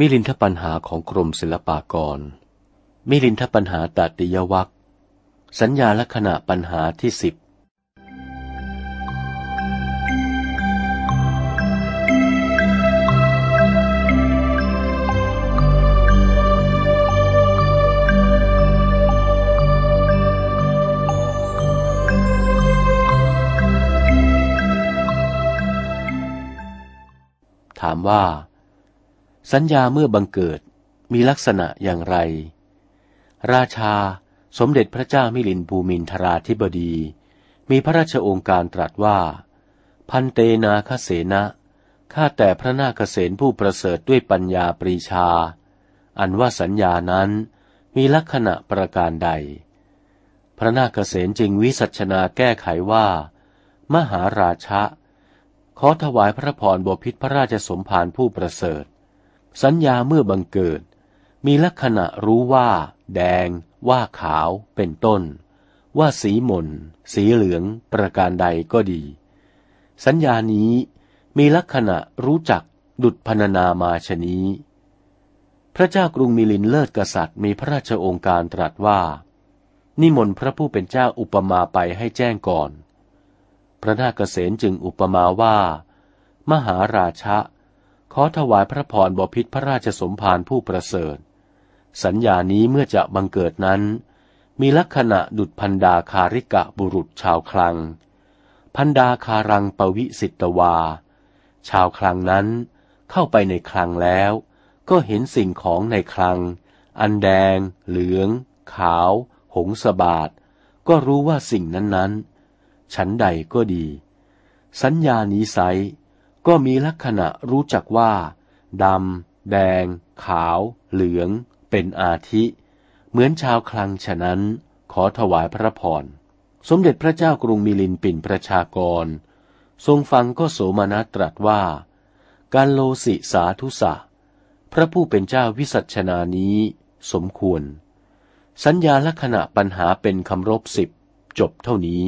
มิลินทปัญหาของกรมศิลปากร มิลินทปัญหาตัติยวัคสัญญาลักษณะปัญหาที่สิบถามว่า สัญญาเมื่อบังเกิดมีลักษณะอย่างไร ราชาสมเด็จพระเจ้ามิลินภูมินทราธิบดี มีพระราชโองการตรัสว่า พันเตนาคเสนะข้าแต่พระนาคเษนผู้ประเสริฐด้วยปัญญาปรีชา อันว่าสัญญานั้นมีลักษณะประการใด พระนาคเษนจึงวิสัชนาแก้ไขว่า มหาราชะขอถวายพระพรบพิษพระราชสมภารผู้ประเสริฐ สัญญาเมื่อบังเกิด มีลักษณะรู้ว่า แดง ว่าขาว เป็นต้น ว่าสีหม่น สีเหลือง ประการใดก็ดี สัญญานี้มีลักษณะรู้จักดุดพนานามาชนี้ พระเจ้ากรุงมิลินเลิศกษัตริย์มีพระราชโองการตรัสว่า นิมนต์พระผู้เป็นเจ้าอุปมาไปให้แจ้งก่อน พระนาคเษนจึงอุปมาว่า มหาราชะ ขอถวายพระพรบพิษพระราชสมภารผู้ประเสริฐ สัญญานี้เมื่อจะบังเกิดนั้น มีลักษณะดุจพันดาคาริกะบุรุษชาวคลัง พันดาคารังปวิสิตวา ชาวคลังนั้นเข้าไปในคลังแล้ว ก็เห็นสิ่งของในคลัง อันแดง เหลือง ขาว หงสบาดก็รู้ว่าสิ่งนั้นๆ ฉันใดก็ดี สัญญานี้ไซ ก็มีลักษณะรู้จักว่าดำ แดง ขาว เหลือง เป็นอาทิ เหมือนชาวคลังฉะนั้นขอถวายพระพร สมเด็จพระเจ้ากรุงมิลินปินประชากร ทรงฟังก็โสมนัสตรัสว่า การโลสิสาธุสะ พระผู้เป็นเจ้าวิสัชนานี้ สมควร สัญญาลักษณะปัญหาเป็นคำรบสิบจบเท่านี้